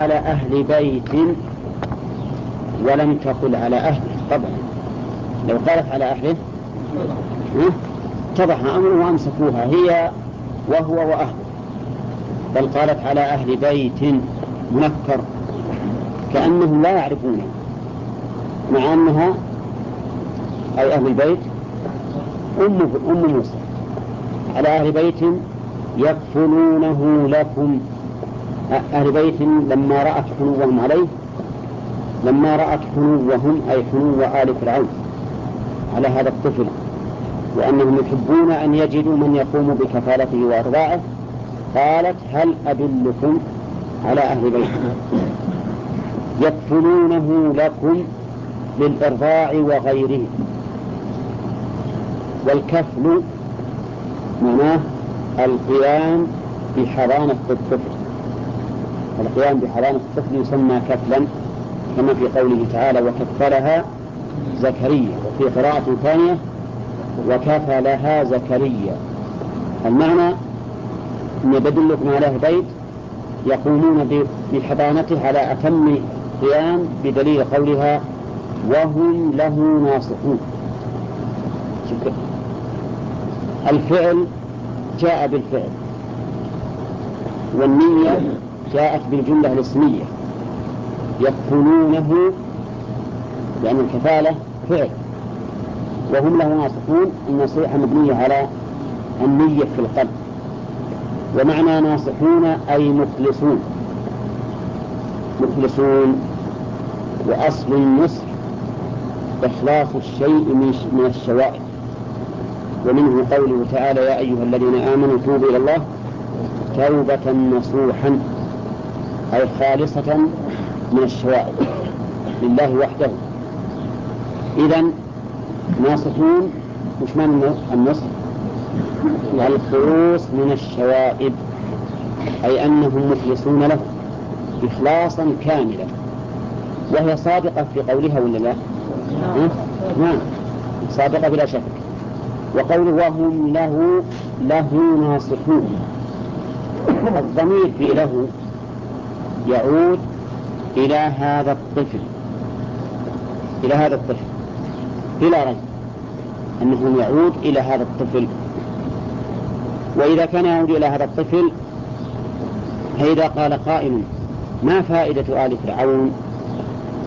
على أهل بيت ولم تقل على أهله طبعا. لو قالت على أهله اتضح أمره وأمسكوها هي وهو وأهله. بل قالت على أهل بيت منكر كأنهم لا يعرفونه مع أنها أي أهل البيت أم أم موسى. على أهل بيت يكفلونه لكم. أهل بيت لما رأت حنوهم عليه لما رأت حنوهم أي حنو آل فرعون على هذا الطفل. وأنهم يحبون أن يجدوا من يقوم بكفالته وإرضاعه. قالت هل أدلكم على أهل بيت؟ يكفلونه لكم للإرضاع وغيره. والكفل معناه القيام بحضانة الطفل. القيام بحضانة الطفل يسمى كفلا كما في قوله تعالى وكفلها زكريا وفي قراءة ثانية وكفلها زكريا المعنى أن بدلكم على بيت يقومون بحضانته على أتم قيام بدليل قولها وهم له ناصحون الفعل جاء بالفعل. والنية جاءت بالجملة الاسمية. يكفلونه لأن الكفالة فعل. وهم له ناصحون النصيحة مبنية على النية في القلب. ومعنى ناصحون أي مخلصون. مخلصون وأصل النصح إخلاص الشيء من الشوائب. ومنه قوله تعالى يا أيها الذين آمنوا توبوا إلى الله توبة نصوحا. أي خالصة من الشوائب لله وحده. إذا ناصحون وش معنى النصح؟ الخلوص من الشوائب. أي أنهم مخلصون له إخلاصا كاملا. وهي صادقة في قولها ولا لا؟ نعم. صادقة بلا شك. وقوله وهم له له ناصحون. الضمير في له يعود إلى هذا الطفل. إلى هذا الطفل. بلا ريب أنه يعود إلى هذا الطفل. وإذا كان يعود إلى هذا الطفل فإذا قال قائل ما فائدة آل فرعون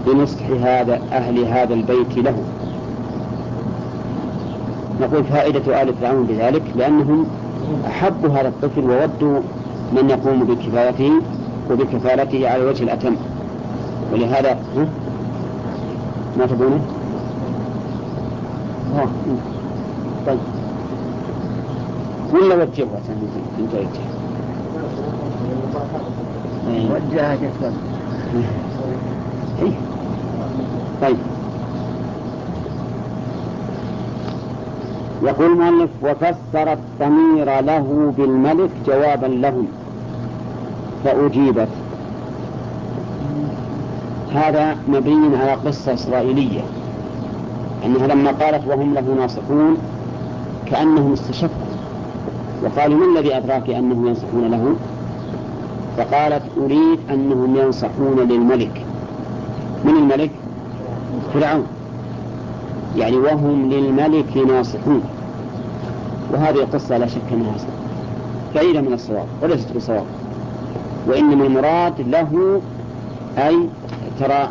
بنصح هذا أهل هذا البيت له؟ نقول فائدة آل فرعون بذلك لأنهم أحبوا هذا الطفل وودوا من يقوم بكفايته وبكفالته على الوجه الأتم. ولهذا ما تبونه؟ طيب. ولا وجهها انت وجه وجهها جسد طيب. يقول المؤلف وفسر الضمير له بالملك جوابا لهم. فأجيبت. هذا مبني على قصة إسرائيلية أنها لما قالت وهم له ناصحون كأنهم استشفوا وقالوا ما الذي أدراك أنهم ينصحون له؟ فقالت أريد أنهم ينصحون للملك. من الملك؟ فرعون. يعني وهم للملك ناصحون. وهذه القصة لا شك أنها بعيدة من الصواب وليست بصواب. وإنما المراد له أي ترى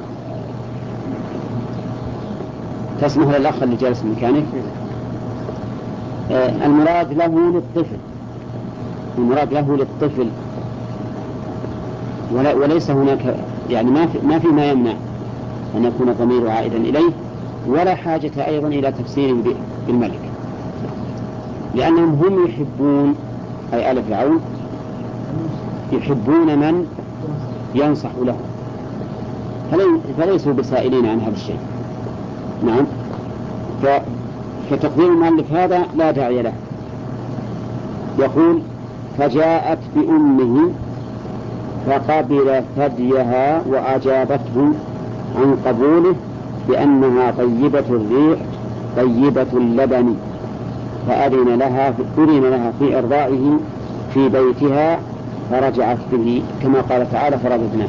تسمح للأخ اللي جالس مكانك؟ آه المراد له للطفل. المراد له للطفل. وليس هناك يعني ما في ما في ما يمنع أن يكون الضمير عائدا إليه ولا حاجة أيضا إلى تفسير بالملك. لأنهم هم يحبون أي آل فرعون يحبون من ينصح له. فليسوا بسائلين عن هذا الشيء. نعم. فتقدير المؤلف هذا لا داعي له. يقول فجاءت بأمه فقبل ثديها وأجابته عن قبوله بأنها طيبة الريح طيبة اللبن فأذن لها أذن لها في إرضائه في بيتها فرجعت به كما قال تعالى فرددناه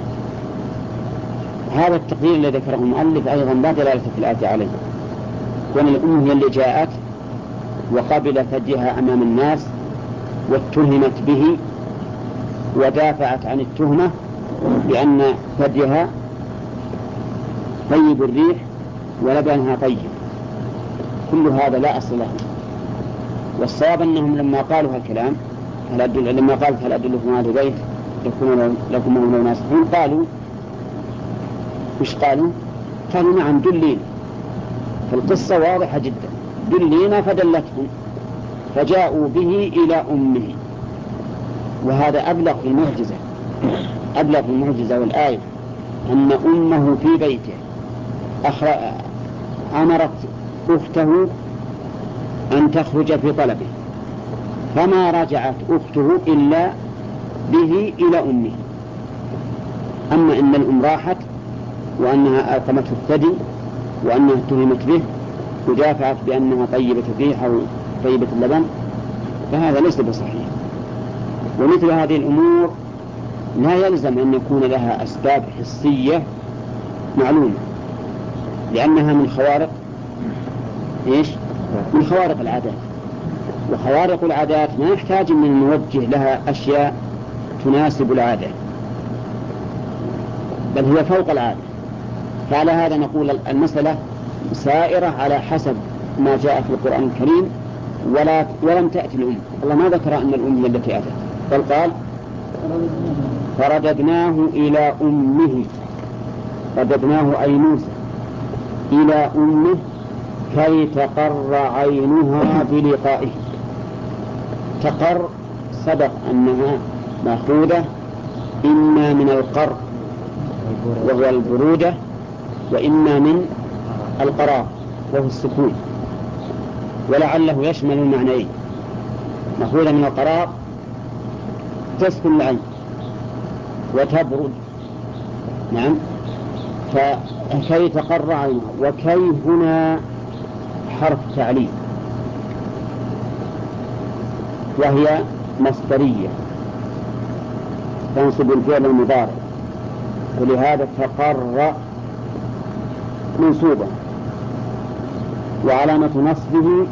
هذا التقدير الذي ذكره المؤلف أيضا لا دلالة في الآية عليه. وأن الأم هي اللي جاءت وقبل فديها أمام الناس واتهمت به ودافعت عن التهمة بأن ثديها طيب الريح ولبنها طيب. كل هذا لا أصل له. والصواب أنهم لما قالوا هالكلام هل أدل لما قالت هل أدلكم على بيت يكون لكم مولى ناصحون. قالوا وش قالوا؟ قالوا نعم دلينا فالقصة واضحة جدا. دلينا فدلتهم. فجاءوا به إلى أمه. وهذا أبلغ في المعجزة. أبلغ في المعجزة والآية. أن أمه في بيته. أمرت أخته أن تخرج في طلبه. فما رجعت أخته إلا به إلى أمه. أما إن الأم راحت وأنها ألقمته الثدي وأنها اتهمت به ودافعت بأنها طيبة الريح أو طيبة اللبن فهذا ليس بصحيح. ومثل هذه الأمور لا يلزم أن يكون لها أسباب حسية معلومة لأنها من خوارق إيش؟ من خوارق العادات. وخوارق العادات ما يحتاج أن نوجه لها أشياء تناسب العادة بل هي فوق العادة. فعلى هذا نقول المسألة سائرة على حسب ما جاء في القرآن الكريم ولا ولم تأتي الأم. الله ما ذكر أن الأم التي أتت. بل قال فرددناه إلى أمه. رددناه أي موسى. إلى أمه كي تقر عينها بلقائه. تقر سبق أنها مأخوذة إما من القر وهو البرودة وإما من القرار وهو السكون. ولعله يشمل المعنيين. مأخوذة من القرار تسكن العين وتبرد. نعم. فكي تقر عينها وكي هنا حرف تعليل؟ وهي مصدرية. تنصب الفعل المضارع. ولهذا تقر منصوبة وعلامة نصبه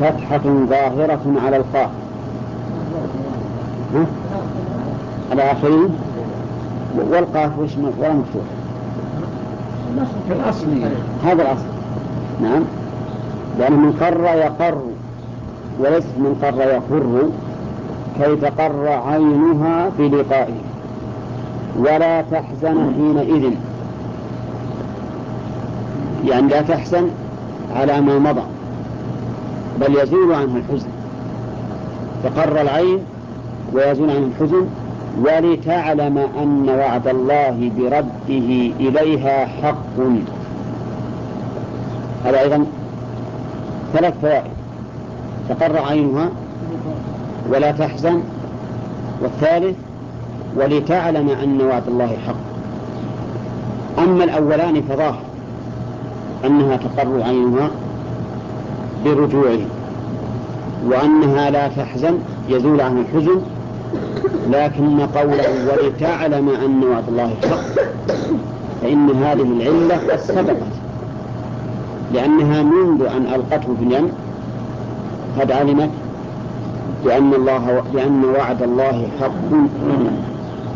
فتحة ظاهرة على القاف. على آخره. والقاف وش ولا مفتوح الأصل. هذا الأصل. نعم. لأنه من قر يقر. وليس من قر يقر كي تقر عينها بلقائه ولا تحزن حينئذ. يعني لا تحزن على ما مضى بل يزول عنها الحزن. تقر العين ويزول عنه الحزن ولتعلم أن وعد الله برده إليها حق. هذا أيضا ثلاث فوائد. تقر عينها ولا تحزن. والثالث ولتعلم أن وعد الله حق. أما الأولان فظاهر أنها تقر عينها برجوعه وأنها لا تحزن يزول عن الحزن. لكن قوله ولتعلم أن وعد الله حق فإن هذه العلة قد سبقت لأنها منذ أن ألقته في اليم قد علمت بأن الله بأن وعد الله حق.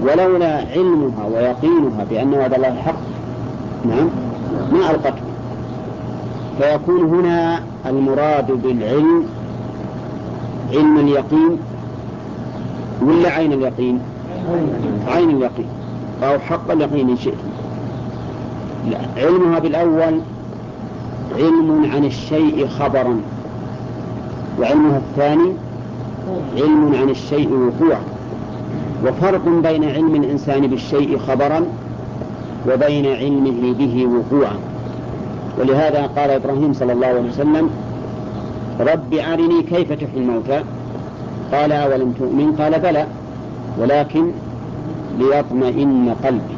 ولولا علمها ويقينها بأن وعد الله حق نعم ما ألقته. فيكون هنا المراد بالعلم علم اليقين ولا عين اليقين؟ عين اليقين. أو حق اليقين إن شئت. علمها بالأول علم عن الشيء خبرا. وعلمها الثاني علم عن الشيء وقوعا وفرق بين علم الإنسان بالشيء خبرا وبين علمه به وقوعا. ولهذا قال إبراهيم صلى الله عليه وسلم رب أرني كيف تحيي الموتى؟ قال أولم تؤمن؟ قال بلى ولكن ليطمئن قلبي.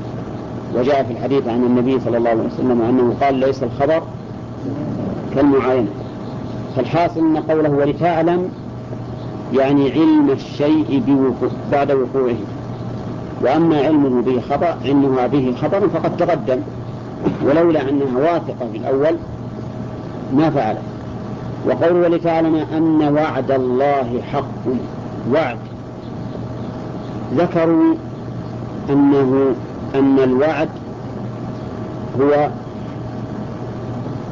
وجاء في الحديث عن النبي صلى الله عليه وسلم أنه قال ليس الخبر كالمعاينة. فالحاصل أن قوله ولتعلم يعني علم الشيء بوقوع بعد وقوعه. وأما علمه به خبر علمها به خبر فقد تقدم. ولولا أنها واثقة في الأول ما فعلت وقوله ولتعلم أن وعد الله حق. وعد. ذكروا أنه أن الوعد هو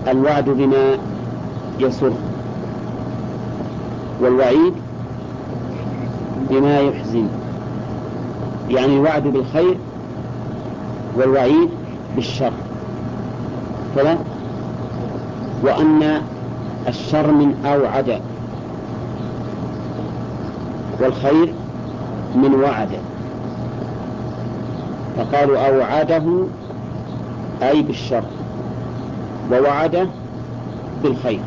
الوعد بما يسر. والوعيد بما يحزن. يعني الوعد بالخير والوعيد بالشر. كذا وأن الشر من أوعد. والخير من وعد. فقالوا أوعده أي بالشر. ووعده بالخير.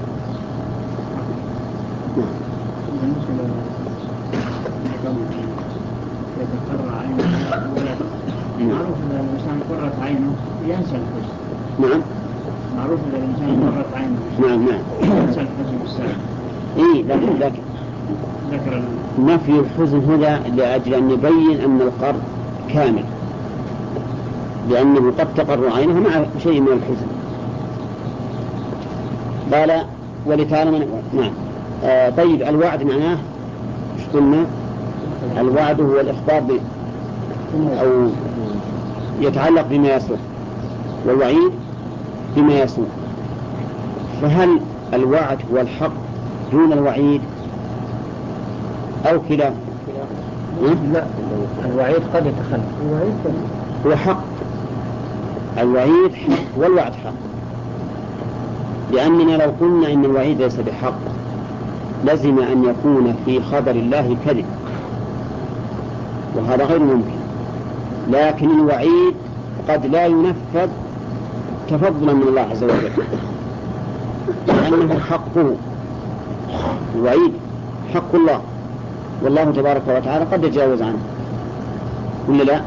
نعم. معروف إذا الإنسان قرت عينه ينسى الحزن نعم معروف إذا الإنسان قرت عينه نعم نعم ينسى الحزن السابق إيه لكن لكن ذكر نفي الحزن هنا لأجل أن يبين أن القرض كامل لأنه قد تقر عينه مع شيء من الحزن قال ولتعلم نعم. آه طيب الوعد معناه؟ إيش قلنا؟ الوعد هو الإخبار ب أو يتعلق بما يسوء والوعيد بما يسوء فهل الوعد هو الحق دون الوعيد؟ أو كلا؟ لا الوعيد قد يتخلف. الوعيد هو حق. الوعيد حق والوعد حق. لأننا لو قلنا إن الوعيد ليس بحق لزم أن يكون في خبر الله كذب. وهذا غير ممكن. لكن الوعيد قد لا ينفذ تفضلا من الله عز وجل. لأنه حقه الوعيد حق الله. والله تبارك وتعالى قد يتجاوز عنه. ولا لا؟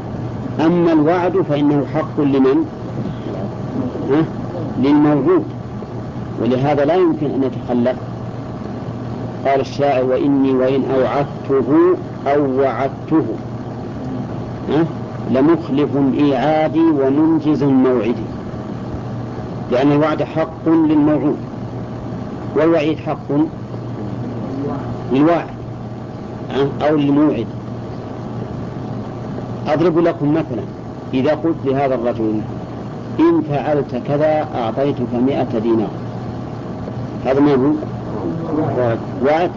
أما الوعد فإنه حق لمن؟ ها؟ للموجود. ولهذا لا يمكن أن يتخلف قال الشاعر وإني وإن أوعدته أو وعدته؟ لمخلف إيعادي ومنجز موعدي لأن الوعد حق للموعود. والوعيد حق للواعد أو للموعد. أضرب لكم مثلا إذا قلت لهذا الرجل إن فعلت كذا أعطيتك مئة دينار. هذا ما هو؟ وعد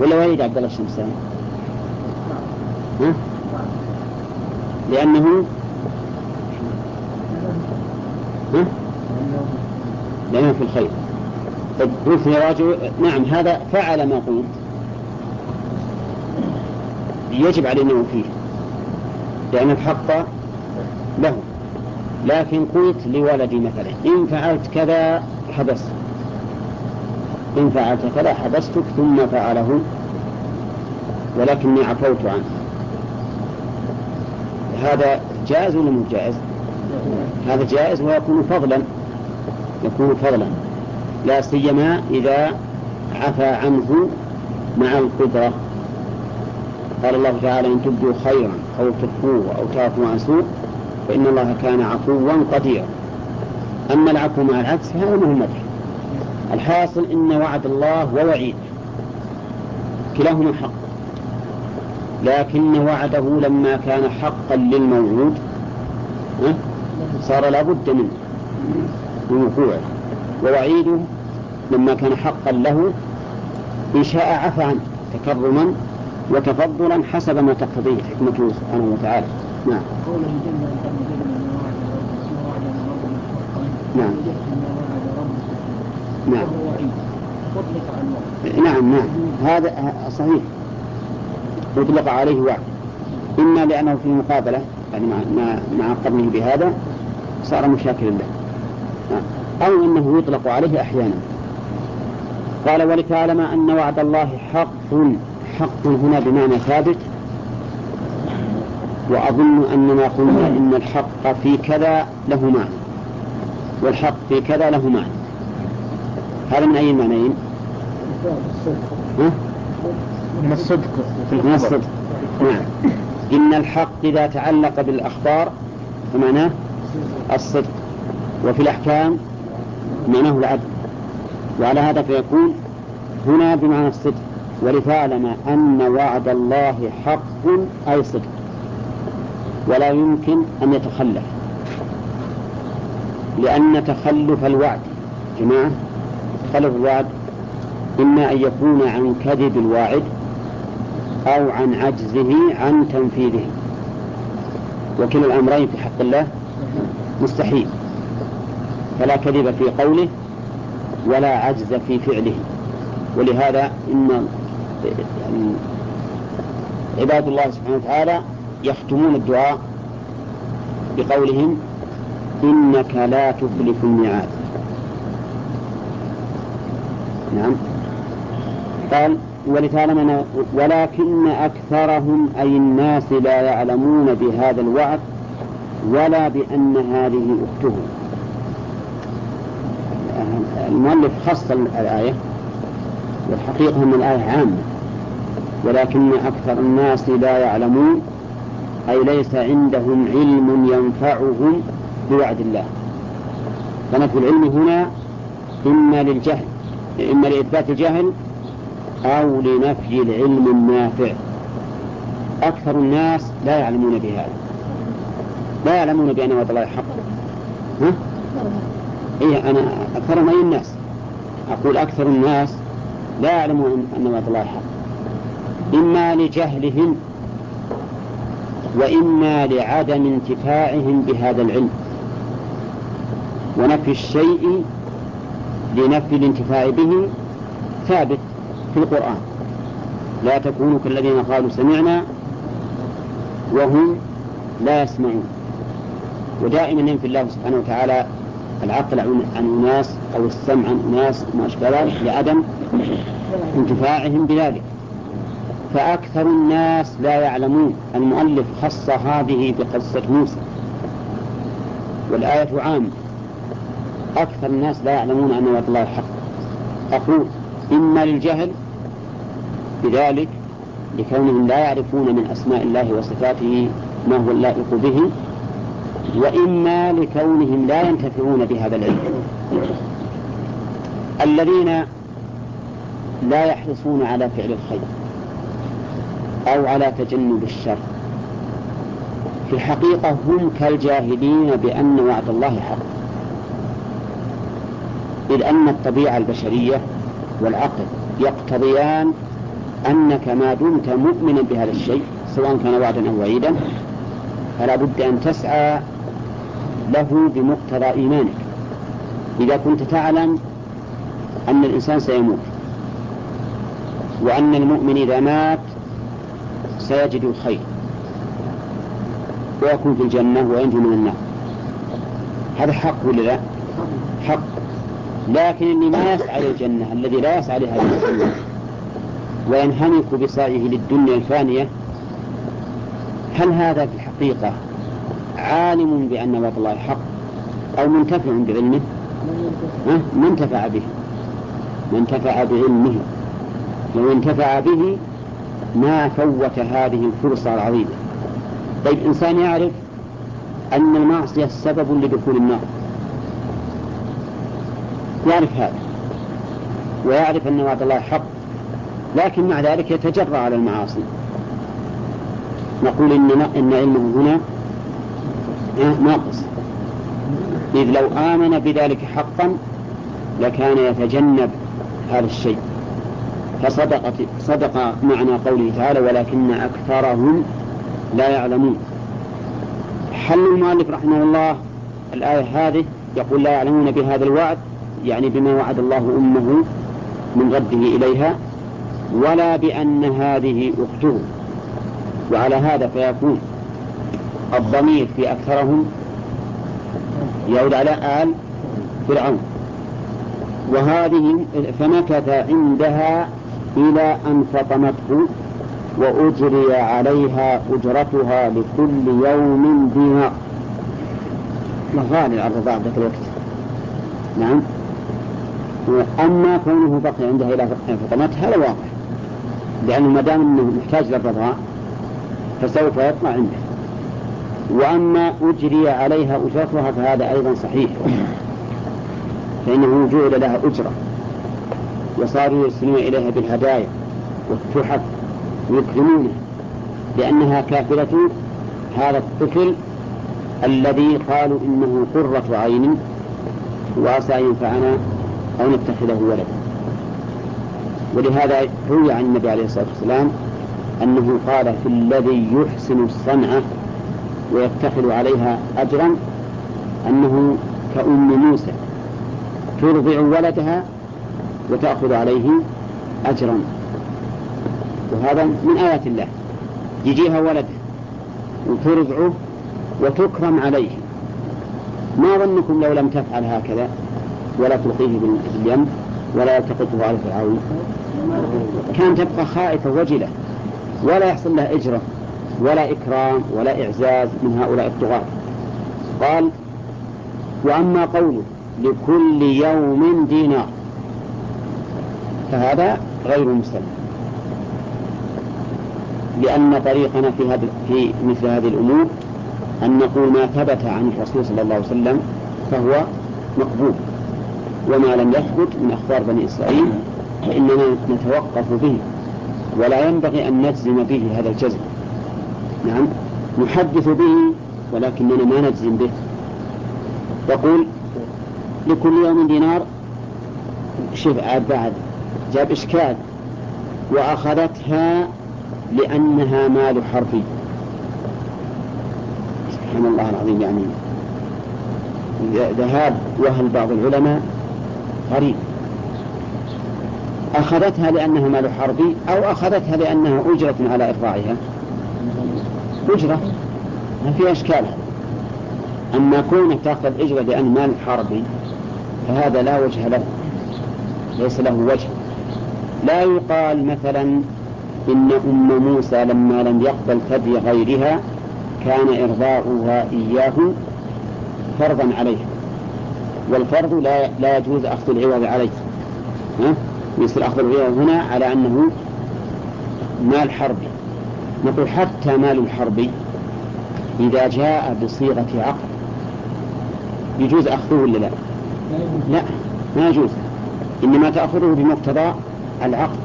ولا وعيد عبد الله الشمساني. ها؟ لأنه ها؟ لأنه في الخير. طيب قلت يا رجل نعم هذا فعل ما قلت. يجب علينا فيه. لأن الحق له. لكن قلت لولدي مثلا إن فعلت كذا حبست. إن فعلت كذا حبستك ثم فعله ولكني عفوت عنه. هذا جائز ولا مو جائز؟ هذا جائز ويكون فضلا يكون فضلا. لا سيما إذا عفى عنه مع القدرة. قال الله تعالى إن تبدوا خيرا أو تخفوه أو تعفوا عن سوء فإن الله كان عفوا قديرا. أما العفو مع العكس فهذا مهم مدح. الحاصل إن وعد الله ووعيد. كلاهما حق. لكن وعده لما كان حقا للموعود صار لا بد منه من وقوعه. ووعيده لما كان حقا له إن شاء عفى عنه تكرما وتفضلا حسب ما تقتضيه. حكمته سبحانه وتعالى. نعم. نعم. نعم. نعم نعم. هذا صحيح. أطلق عليه وعد. إما لأنه في مقابلة يعني مع مع قرنه بهذا صار مشاكلا له. نعم. أو أنه يطلق عليه أحيانا. قال ولتعلم أن وعد الله حق حق هنا بمعنى ثابت. وأظن أننا قلنا إن الحق في كذا له معنى. والحق في كذا له معنى. هذا من أي معنيين؟ من الصدق. من الصدق. نعم. إن الحق إذا تعلق بالأخبار فمعناه الصدق. وفي الأحكام معناه العدل. وعلى هذا فيكون هنا بمعنى الصدق. ولتعلم أن وعد الله حق أي صدق. ولا يمكن أن يتخلف. لأن تخلف الوعد. جماعة؟ تخلف الوعد إما أن يكون عن كذب الواعد أو عن عجزه عن تنفيذه. وكلا الأمرين في حق الله مستحيل. فلا كذب في قوله ولا عجز في فعله. ولهذا إن عباد الله سبحانه وتعالى يختمون الدعاء بقولهم إنك لا تخلف الميعاد. نعم. قال ولتعلم ولكن أكثرهم أي الناس لا يعلمون بهذا الوعد ولا بأن هذه أخته. المؤلف خص الآية والحقيقة أن الآية عامة ولكن أكثر الناس لا يعلمون أي ليس عندهم علم ينفعهم بوعد الله. فنفي العلم هنا إما للجهل إما لإثبات الجهل أو لنفي العلم النافع. أكثر الناس لا يعلمون بهذا. لا يعلمون بأن وعد الله حق. ها؟ إيه أنا أكثرهم أي الناس. أقول أكثر الناس لا يعلمون أن وعد الله حق. إما لجهلهم وإما لعدم انتفاعهم بهذا العلم. ونفي الشيء لنفي الانتفاع به ثابت في القرآن. لا تكونوا كالذين قالوا سمعنا وهم لا يسمعون. ودائما ينفي الله سبحانه وتعالى العقل عن أناس أو السمع عن أناس وما أشبه ذلك لعدم انتفاعهم بذلك. فأكثر الناس لا يعلمون. المؤلف خص هذه بقصة موسى. والآية عامة. أكثر الناس لا يعلمون أن وعد الله حق. أقول إما للجهل بذلك لكونهم لا يعرفون من أسماء الله وصفاته ما هو اللائق به وإما لكونهم لا ينتفعون بهذا العلم. الذين لا يحرصون على فعل الخير أو على تجنب الشر في الحقيقة هم كالجاهلين بأن وعد الله حق. إذ أن الطبيعة البشرية والعقل يقتضيان أنك ما دمت مؤمنا بهذا الشيء سواء كان وعدا أو وعيدا فلا بد أن تسعى له بمقتضى إيمانك. إذا كنت تعلم أن الإنسان سيموت وأن المؤمن إذا مات سيجد الخير ويكون في الجنة وينجو من النار. هذا حق ولا لا؟ حق. لكن اللي ما يسعى للجنة الذي لا يسعى لهذه وينهمك بسعيه للدنيا الفانية. هل هذا في الحقيقة عالم بأن وعد الله حق أو منتفع بعلمه؟ ما انتفع به. ما انتفع بعلمه. لو انتفع به ما فوت هذه الفرصة العظيمة. طيب إنسان يعرف أن المعصية سبب لدخول النار. يعرف هذا ويعرف أن وعد الله حق لكن مع ذلك يتجرأ على المعاصي. نقول إن إن علمه هنا ناقص. إذ لو آمن بذلك حقا لكان يتجنب هذا الشيء. فصدق صدق معنى قوله تعالى ولكن أكثرهم لا يعلمون. حل المؤلف رحمه الله الآية هذه يقول لا يعلمون بهذا الوعد يعني بما وعد الله أمه من رده إليها ولا بأن هذه أخته وعلى هذا فيكون الضمير في أكثرهم يعود على آل فرعون. وهذه فمكث عندها إلى أن فطمته وأجري عليها أجرتها لكل يوم دينار غالي على الرضاع ذاك الوقت. نعم. أما كونه بقي عندها إلى فطمته هذا واضح لأنه ما دام أنه محتاج للرضاع فسوف يطمع عنده. وأما أجري عليها أجرتها فهذا أيضا صحيح. فإنه جعل لها أجرة. وصاروا يرسلون إليها بالهدايا والتحف ويكرمونها لأنها كافلة هذا الطفل الذي قالوا إنه قرة عين وعسى ينفعنا. أو نتخذه ولدا ولهذا روي عن النبي عليه الصلاة والسلام أنه قال في الذي يحسن الصنعة ويتخذ عليها أجرا أنه كأم موسى. ترضع ولدها وتأخذ عليه أجرا. وهذا من آيات الله. يجيها ولدها وترضعه وتكرم عليه. ما ظنكم لو لم تفعل هكذا؟ ولا تلقيه باليم ولا يلتقطه على فرعون كان تبقى خائفة وجلة ولا يحصل لها إجرة ولا إكرام ولا إعزاز من هؤلاء الطغاة. قال وأما قوله لكل يوم دينار. فهذا غير مسلم. لأن طريقنا في هذا في مثل هذه الأمور أن نقول ما ثبت عن الرسول صلى الله عليه وسلم فهو مقبول. وما لم يثبت من أخبار بني إسرائيل فإننا نتوقف به. ولا ينبغي أن نجزم به هذا الجزم. نعم نحدث به ولكننا ما نجزم به. يقول لكل يوم دينار. شوف بعد. جاب إشكال. وأخذتها لأنها مال حرفي سبحان الله العظيم يعني ذهاب وهل بعض العلماء قريب أخذتها لأنها مال حربي أو أخذتها لأنها أجرة على إرضاعها أجرة. ما في أشكال. أما كونك تأخذ أجرة لأن مال حربي فهذا لا وجه له. ليس له وجه. لا يقال مثلا إن أم موسى لما لم يقبل ثدي غيرها كان إرضاؤها إياه فرضا عليها والفرض لا لا يجوز أخذ العوض عليه. ها؟ يصير أخذ العوض هنا على أنه مال حربي. نقول حتى مال الحرب إذا جاء بصيغة عقد. يجوز أخذه ولا لا؟ لا ما يجوز. إنما تأخذه بمقتضى العقد.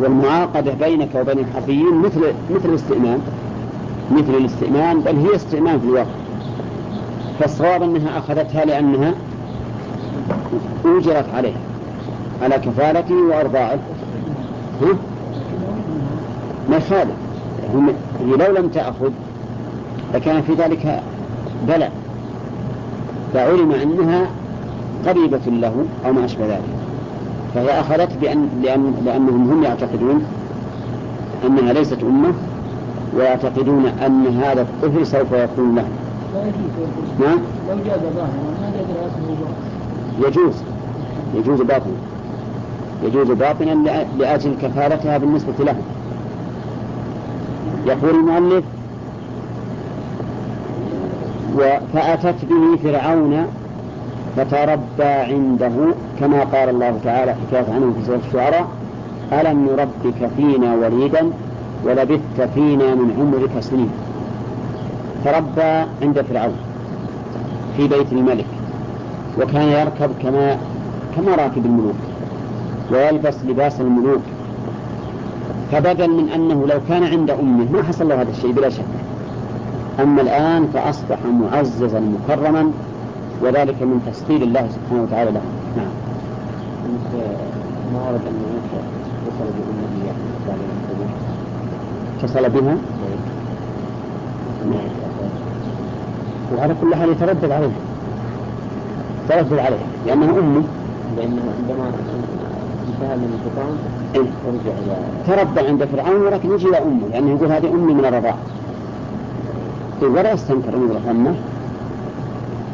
والمعاقدة بينك وبين الحربيين مثل مثل الاستئمان مثل الاستئمان بل هي استئمان في الواقع. فالصواب أنها أخذتها لأنها أوجرت عليه على كفالته وأرضاعه. ها؟ ما يخالف هي لو لم تأخذ لكان في ذلك بلاء. فعلم أنها قريبة له أو ما أشبه ذلك. فهي أخذت بأن لأن لأنهم هم يعتقدون أنها ليست أمة ويعتقدون أن هذا الطفل سوف يكون له نعم. لو جاز يجوز. يجوز باطنا. يجوز باطنا لأجل كفالتها بالنسبة له. يقول المؤلف فأتت به فرعون فتربى عنده كما قال الله تعالى حكاية عنه في سورة الشعراء ألم نربك فينا وليدا ولبثت فينا من عمرك سنين. تربى عند فرعون في بيت الملك وكان يركب كما كما راكب الملوك ويلبس لباس الملوك. فبدل من أنه لو كان عند أمه ما حصل له هذا الشيء بلا شك. أما الآن فأصبح معززا مكرما وذلك من تسخير الله سبحانه وتعالى له. نعم. أن بأمه بعد اتصل بها؟ وعلى كل حال يتردد عليه. تردد عليه. لأنها أمه لأنه عندما انتهى من الفطام إيه؟ ورجع إلى تربى عند فرعون ولكن يجي إلى أمه لأنه يقول هذه أمي من الرضاعة. ولا يستنكر يروح أمه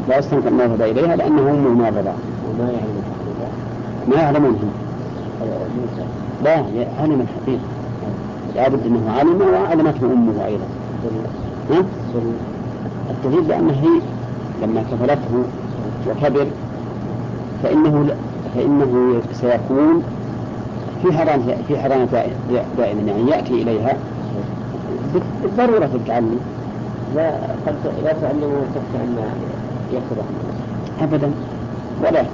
لا يستنكر أنه يذهب إليها لأنه أمه من الرضاعة. وما يعلم ما يعلمون هم. لا علم الحقيقة. لابد أنه علم وعلمته أمه أيضا. ها؟ الدليل بأنه هي لما كفلته وكبر فإنه فإنه سيكون في حرام في حرام دائما يعني يأتي إليها بالضرورة تتعلم لا قد لا تعلمه تخشى أن يخرج أبدا. ولا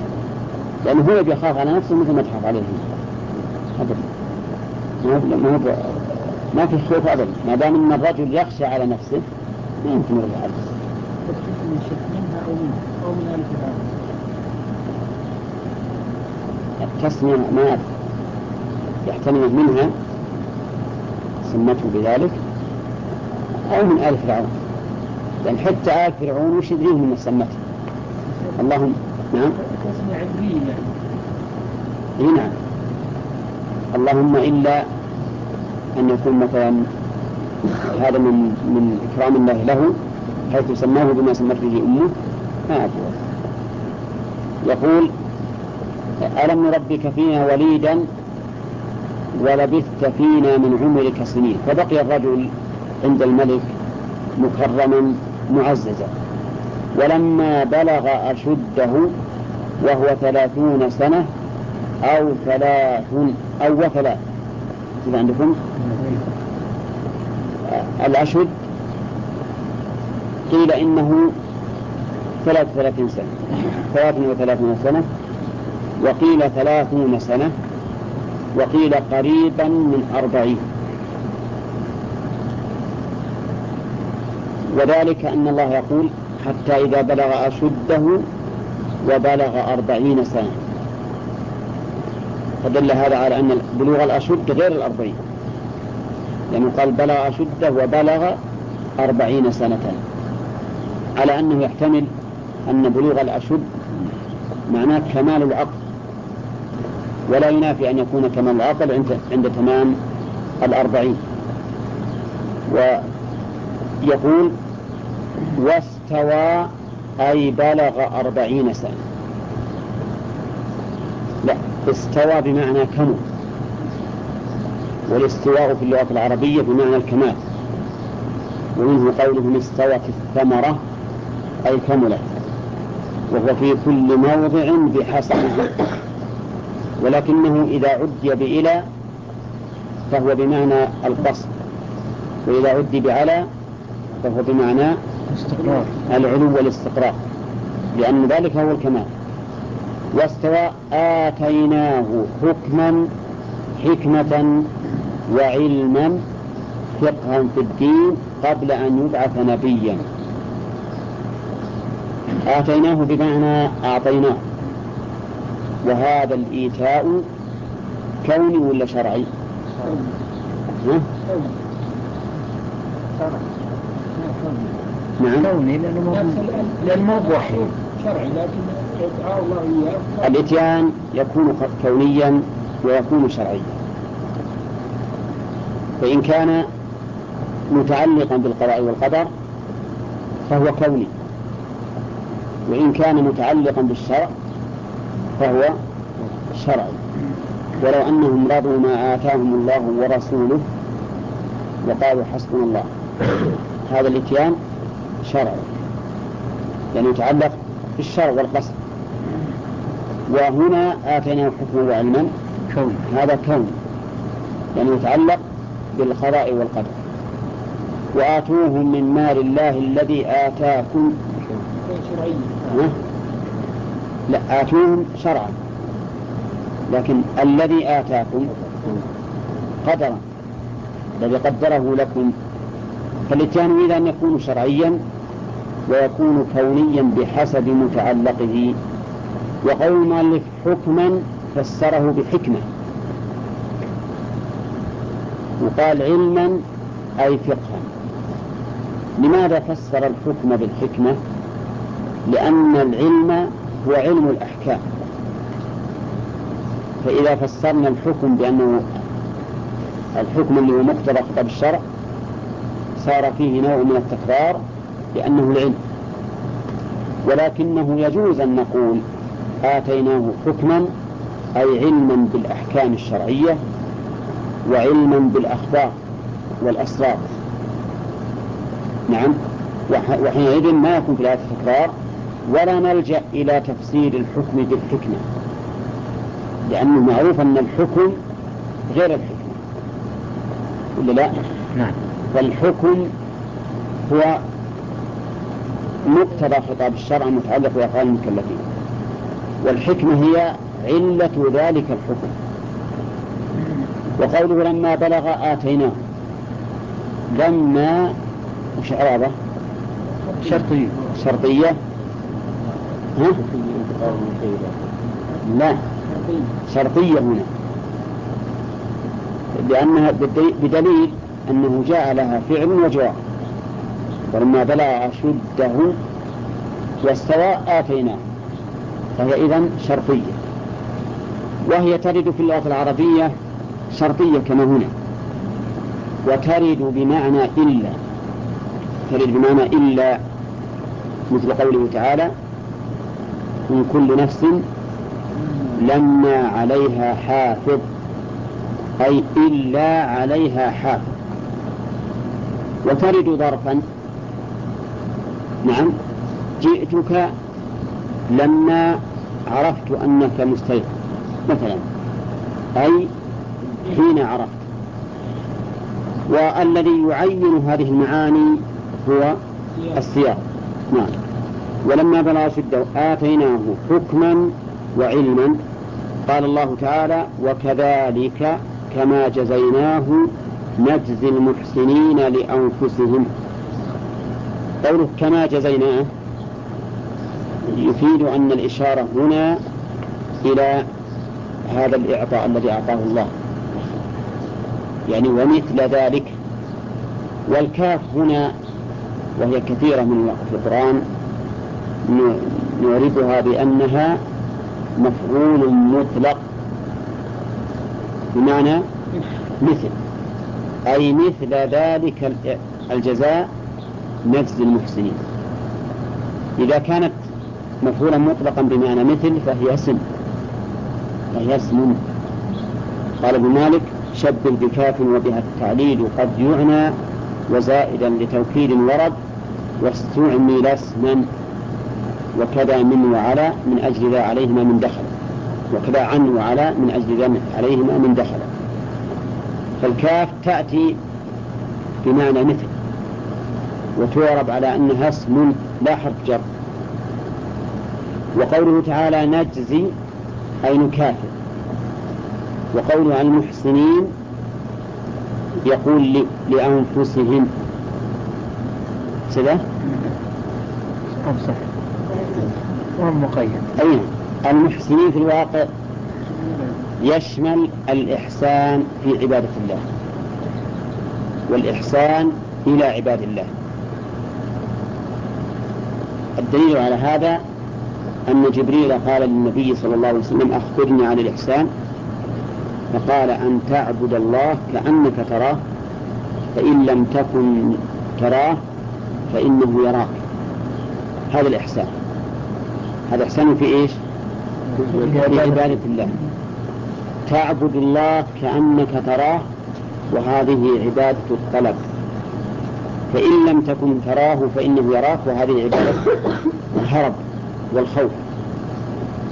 لأنه هو بيخاف على نفسه مثل ما تخاف عليه أبدا. ما هو ما في خوف أبدا. ما دام أن الرجل يخشى على نفسه يمكن يرجع فرعون التسمية ما يحتمل منها سمته بذلك أو من آل فرعون. لأن حتى آل فرعون وش يدريهم من سمته؟ اللهم نعم. تسمية عبرية إي نعم. اللهم إلا أن يكون مثلا هذا من من إكرام الله له حيث سماه بما سمت به أمه. ما ادري يقول ألم نربك فينا وليدا ولبثت فينا من عمرك سنين؟ فبقي الرجل عند الملك مكرما معززا. ولما بلغ أشده وهو ثلاثون سنة أو ثلاث أو وثلاث. عندكم؟ الأشد قيل إنه ثلاث ثلاثين سنة ثلاث وثلاثون سنة وقيل ثلاثون سنة وقيل قريبا من أربعين. وذلك أن الله يقول حتى إذا بلغ أشده وبلغ أربعين سنة. فدل هذا على أن بلوغ الأشد غير الأربعين. لأنه قال بلغ أشده وبلغ أربعين سنة. على أنه يحتمل أن بلوغ الأشد معناه كمال العقل. ولا ينافي أن يكون كمال العقل عند, عند تمام الأربعين. ويقول واستوى أي بلغ أربعين سنة. لا استوى بمعنى كمل. والاستواء في اللغة العربية بمعنى الكمال. ومنه قولهم استوت الثمرة أي كملت. وهو في كل موضع بحسبه ولكنه إذا عدي بإلى فهو بمعنى القصد. وإذا عدي بعلى فهو بمعنى استقرار العلو والاستقرار. لأن ذلك هو الكمال. واستوى آتيناه حكما حكمة وعلما فقها في الدين قبل أن يبعث نبيا. آتيناه بمعنى أعطيناه. وهذا الإيتاء كوني ولا شرعي؟ ها؟ نعم. كوني لأنه مو- بوحي. شرعي لكن الله إياه. الإتيان يكون كونيا ويكون شرعيا. فإن كان متعلقا بالقضاء والقدر فهو كوني. وإن كان متعلقا بالشرع فهو شرعي. ولو أنهم رضوا ما آتاهم الله ورسوله وقالوا حسبنا الله. هذا الإتيان شرعي. لأنه يتعلق بالشرع والقصد. وهنا آتيناه حكما وعلما. كون هذا كون لأنه يتعلق بالقضاء والقدر. وآتوهم من مال الله الذي آتاكم؟ لا آتوهم شرعا. لكن الذي آتاكم قدرا. الذي قدره لكم. فالإتيان إذا أن يكون شرعيا ويكون كونيا بحسب متعلقه. وقول المؤلف حكما فسره بحكمة. وقال علما أي فقها. لماذا فسر الحكم بالحكمة؟ لأن العلم هو علم الأحكام. فإذا فسرنا الحكم بأنه الحكم اللي هو مقتضى خطاب الشرع صار فيه نوع من التكرار لأنه العلم. ولكنه يجوز أن نقول آتيناه حكما أي علما بالأحكام الشرعية وعلما بالأخبار والأسرار. نعم. وح- وحينئذ ما يكون في الآية تكرار ولا نلجأ إلى تفسير الحكم بالحكمة. لأنه معروف أن الحكم غير الحكمة. ولا لا؟ نعم. فالحكم هو مقتضى خطاب الشرع المتعلق بأفعال المكلفين. والحكمة هي علة ذلك الحكم. وقوله لما بلغ آتيناه. لما وش إعرابه؟ شرطية. شرطية. ها؟ لا. شرطية هنا. لأنها بدليل أنه جاء لها فعل وجواب. ولما بلغ أشده واستوى آتيناه. فهي إذن شرطية. وهي ترد في اللغة العربية شرطية كما هنا. وترد بمعنى إلا. ترد بمعنى إلا مثل قوله تعالى من كل نفس لما عليها حافظ. أي إلا عليها حافظ. وترد ظرفا. نعم. جئتك لما عرفت أنك مستيقظ. مثلا. أي حين عرفت. والذي يعين هذه المعاني هو السياق. نعم. ولما بلغ شده آتيناه حكما وعلما. قال الله تعالى وكذلك كما جزيناه نجزي المحسنين لأنفسهم. قوله كما جزيناه يفيد أن الإشارة هنا إلى هذا الإعطاء الذي أعطاه الله. يعني ومثل ذلك. والكاف هنا وهي كثيرة من القرآن نعرفها بأنها مفعول مطلق. بمعنى مثل أي مثل ذلك الجزاء نجزي المحسنين. إذا كانت مفعولا مطلقا بمعنى مثل فهي اسم فهي اسم. قال ابن مالك شبه بكاف وبها التعليل قد يعنى وزائدا لتوكيد ورد واستعمل اسما وكذا من وعلى من أجل ذا عليهما من دخل وكذا عن وعلى من أجل ذا عليهما من دخل. فالكاف تأتي بمعنى مثل وتعرب على أنها اسم لا حرف جر. وقوله تعالى نجزي أي نكافئ. وقوله عن المحسنين يقول لأنفسهم. كذا؟ صح. وهم مقيد. أي المحسنين في الواقع يشمل الإحسان في عبادة الله. والإحسان إلى عباد الله. الدليل على هذا أن جبريل قال للنبي صلى الله عليه وسلم أخبرني عن الإحسان. فقال أن تعبد الله كأنك تراه فإن لم تكن تراه فإنه يراك. هذا الإحسان. هذا إحسان في إيش؟ في عبادة الله. تعبد الله كأنك تراه وهذه عبادة الطلب. فإن لم تكن تراه فإنه يراك وهذه عبادة الهرب والخوف.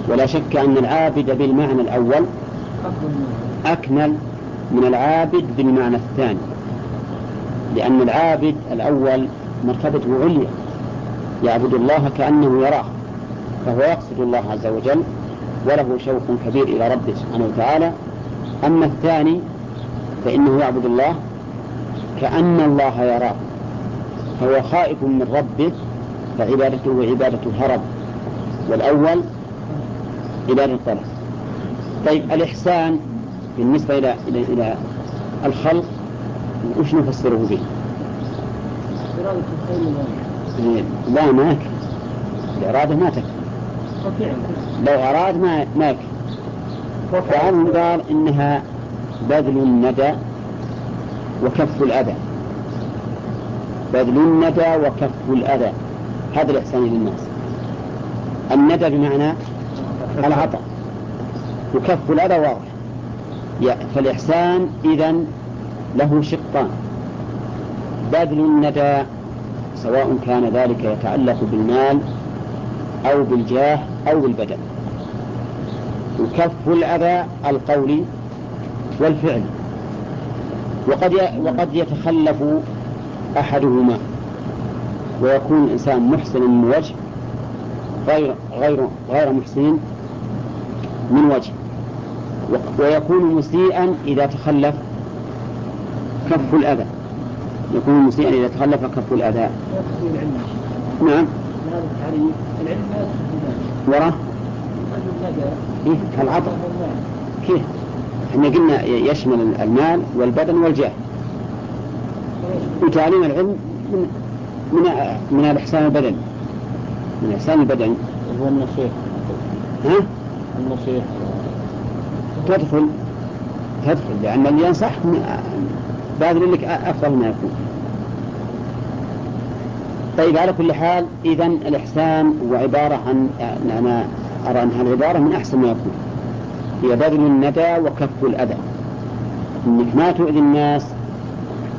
ولا شك أن العابد بالمعنى الأول أكمل من العابد بالمعنى الثاني. لأن العابد الأول مرتبته عليا يعبد الله كأنه يراه فهو يقصد الله عز وجل وله شوق كبير إلى ربه سبحانه وتعالى. أما الثاني فإنه يعبد الله كأن الله يراه فهو خائف من ربه فعبادته عبادة الهرب والأول عبادة الطلب طيب الإحسان بالنسبة إلى إلى إلى الخلق وش نفسره به؟ لا ما يكفي الإرادة ما تكفي. لو أراد ما ما يكفي. قال إنها بذل الندى وكف الأذى. بذل الندى وكف الأذى. هذا الإحسان للناس. الندى بمعنى العطاء. وكف الأذى واضح. فالإحسان إذا له شقان. بذل الندى سواء كان ذلك يتعلق بالمال أو بالجاه أو بالبدن. وكف الأذى القولي والفعل. وقد وقد يتخلف أحدهما. ويكون الإنسان محسن من وجه غير غير غير محسن من وجه. ويكون مسيئا إذا تخلف كف الأذى. يكون مسيئا إذا تخلف كف الأذى. نعم. وراه إيه العطاء كيف؟ إحنا قلنا يشمل المال والبدن والجاه. وتعليم العلم من من من الإحسان البدني. من الإحسان البدني. هو النصيحة ها؟ النصيحة تدخل تدخل لأن اللي ينصح باذل لك أفضل ما يكون. طيب على كل حال إذا الإحسان هو عبارة عن أنا أرى أنها العبارة من أحسن ما يكون. هي بذل الندى وكف الأذى. إنك ما تؤذي الناس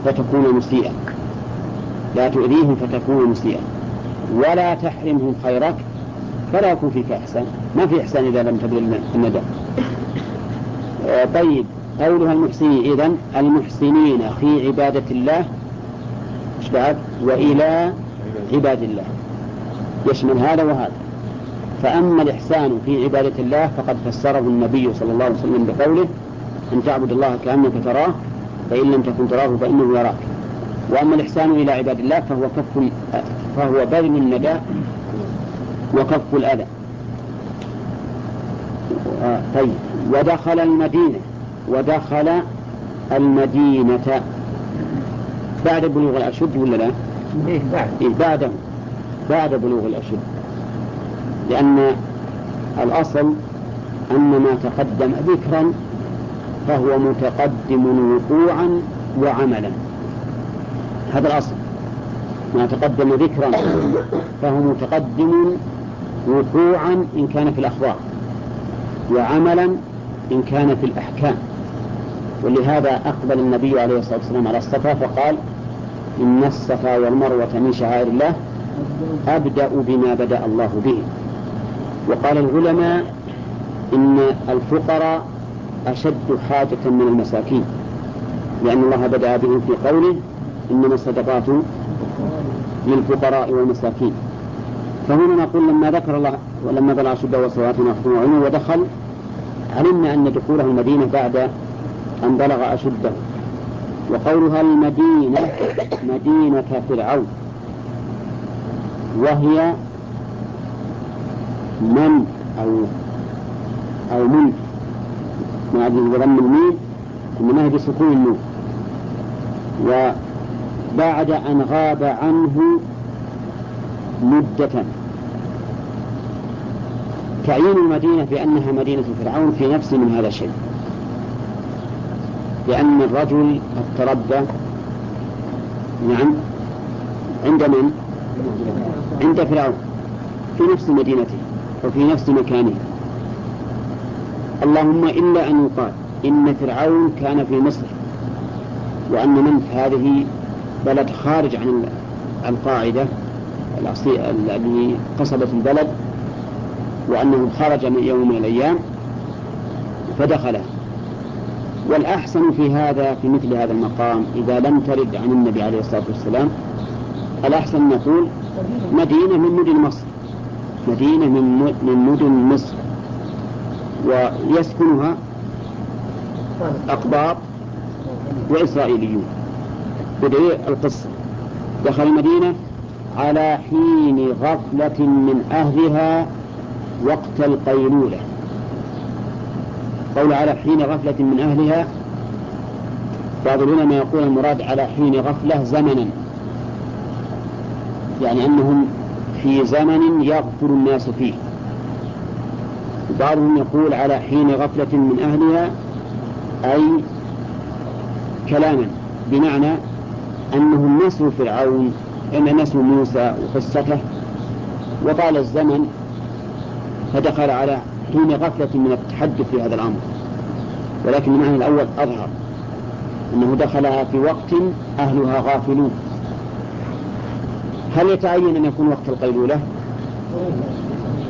فتكون مسيئا. لا تؤذيهم فتكون مسيئا. ولا تحرمهم خيرك فلا يكون فيك إحسان. ما في إحسان إذا لم تبذل الندى. طيب قولها المحسنين. إذن المحسنين في عبادة الله. إيش بعد؟ وإلى عباد الله. يشمل هذا وهذا. فأما الإحسان في عبادة الله فقد فسره النبي صلى الله عليه وسلم بقوله أن تعبد الله كأنك تراه فإن لم تكن تراه فإنه يراك. وأما الإحسان إلى عباد الله فهو كف فهو بذل النداء وكف الأذى. آه، طيب. ودخل المدينة ودخل المدينة. بعد بلوغ الأشد ولا لا؟ إيه بعد. إيه بعده. بعد بلوغ الأشد لأن الأصل أن ما تقدم ذكرا فهو متقدم وقوعا وعملا. هذا الأصل. ما تقدم ذكرا فهو متقدم وقوعا إن كان في الأخبار. وعملا إن كان في الأحكام. ولهذا أقبل النبي عليه الصلاة والسلام على الصفا فقال إن الصفا والمروة من شعائر الله أبدأ بما بدأ الله به. وقال العلماء إن الفقراء أشد حاجة من المساكين. لأن الله بدأ بهم في قوله إنما الصدقات للفقراء والمساكين. فهنا نقول لما ذكر الله ولما بلغ أشده وصلواته وعلمه ودخل علمنا أن دخوله المدينة بعد أن بلغ أشده. وقولها المدينة مدينة فرعون. وهي من أو أو من أدري بضم الميم إنما هي بسكون النون. وبعد أن غاب عنه مدة. تعيين المدينة بأنها مدينة فرعون في نفس من هذا الشيء لأن الرجل قد تربى نعم عند من؟ عند فرعون في نفس مدينته وفي نفس مكانه اللهم إلا أن يقال إن فرعون كان في مصر وأن منف هذه بلد خارج عن القاعدة الذي قصبت البلد وأنه خرج من يوم من الأيام فدخله والأحسن في هذا في مثل هذا المقام إذا لم ترد عن النبي عليه الصلاة والسلام الأحسن نقول مدينة من مدن مصر. مدينة من من مدن مصر. ويسكنها أقباط وإسرائيليون. بدليل القصة. دخل المدينة على حين غفلة من أهلها وقت القيلولة. قول على حين غفلة من أهلها بعض العلماء يقول المراد على حين غفلة زمنا. يعني أنهم في زمن يغفل الناس فيه. بعضهم يقول على حين غفلة من أهلها أي كلاما بمعنى أنهم نسوا فرعون أن نسوا موسى وقصته وطال الزمن فدخل على حين غفلة من التحدث في هذا الأمر. ولكن المعنى الأول أظهر أنه دخلها في وقت أهلها غافلون. هل يتعين أن يكون وقت القيلولة؟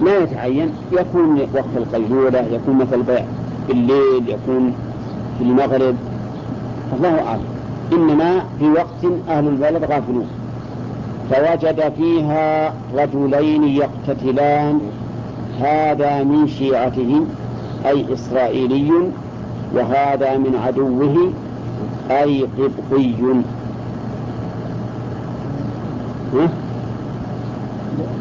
لا يتعين. يكون وقت القيلولة يكون مثل بيع بالليل يكون في المغرب. الله أعلم. إنما في وقت أهل البلد غافلون. فوجد فيها رجلين يقتتلان هذا من شيعته أي إسرائيلي وهذا من عدوه أي قبطي.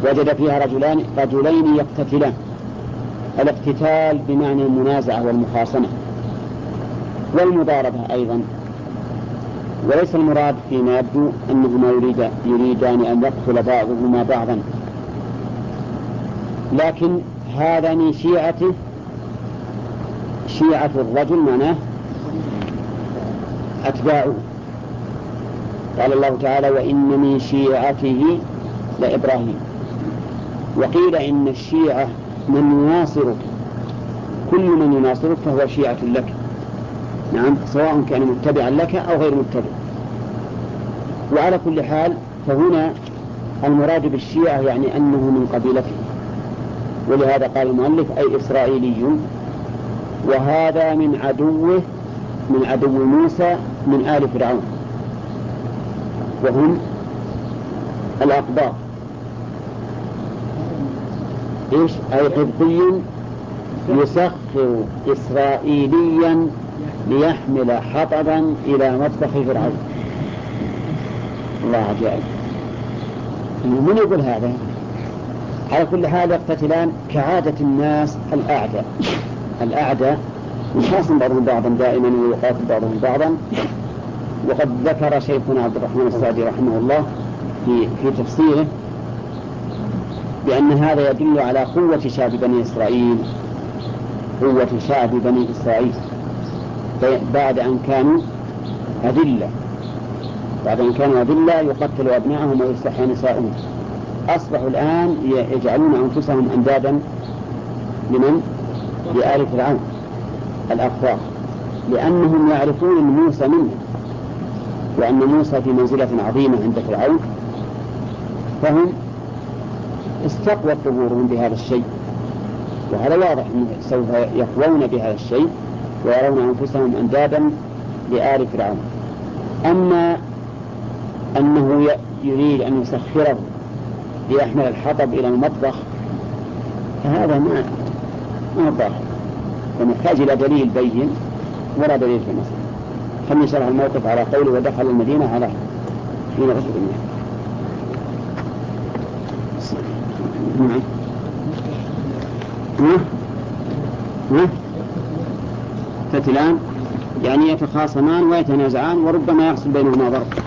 وجد فيها رجلان رجلين يقتتلان الاقتتال بمعنى المنازعة والمخاصمة والمضاربة أيضا. وليس المراد فيما يبدو أنهما يريد يريدان أن يقتل بعضهما بعضا. لكن هذا من شيعته شيعة الرجل معناه أتباعه. قال الله تعالى وإن من شيعته لإبراهيم. وقيل إن الشيعة من يناصرك. كل من يناصرك فهو شيعة لك. نعم سواء كان متبعا لك أو غير متبع. وعلى كل حال فهنا المراد بالشيعة يعني أنه من قبيلته. ولهذا قال المؤلف أي إسرائيلي وهذا من عدوه من عدو موسى من آل فرعون. وهم الأقباط إيش؟ أي قبطي يسخر إسرائيليا ليحمل حطبا إلى مطبخ فرعون. الله عجائب من يقول هذا؟ على كل حال يقتتلان كعادة الناس الأعداء. الأعداء يخاصم بعضهم بعضا دائما ويقاتل بعضهم بعضا. وقد ذكر شيخنا عبد الرحمن السعدي رحمه الله في في تفسيره بأن هذا يدل على قوة شعب بني إسرائيل. قوة شعب بني إسرائيل. بعد أن كانوا أذلة. بعد أن كانوا أذلة يقتل أبنائهم ويستحيى نساؤهم أصبحوا الآن يجعلون أنفسهم أندادا لمن؟ لآل فرعون الأخفاق لأنهم يعرفون موسى منهم وأن موسى في منزلة عظيمة عند فرعون. فهم استقوت ظهورهم بهذا الشيء. وهذا واضح أنه سوف يقوون بهذا الشيء ويرون أنفسهم أندادا لآل فرعون. أما أنه يريد أن يسخره ليحمل الحطب إلى المطبخ. فهذا ما ما ظاهر ونحتاج إلى دليل بين ولا دليل في المسألة خلينا نشرح الموقف على قوله ودخل المدينة على حين غسل نعم. ها؟ تتلان يعني يتخاصمان ويتنازعان وربما يحصل بينهما ضرب.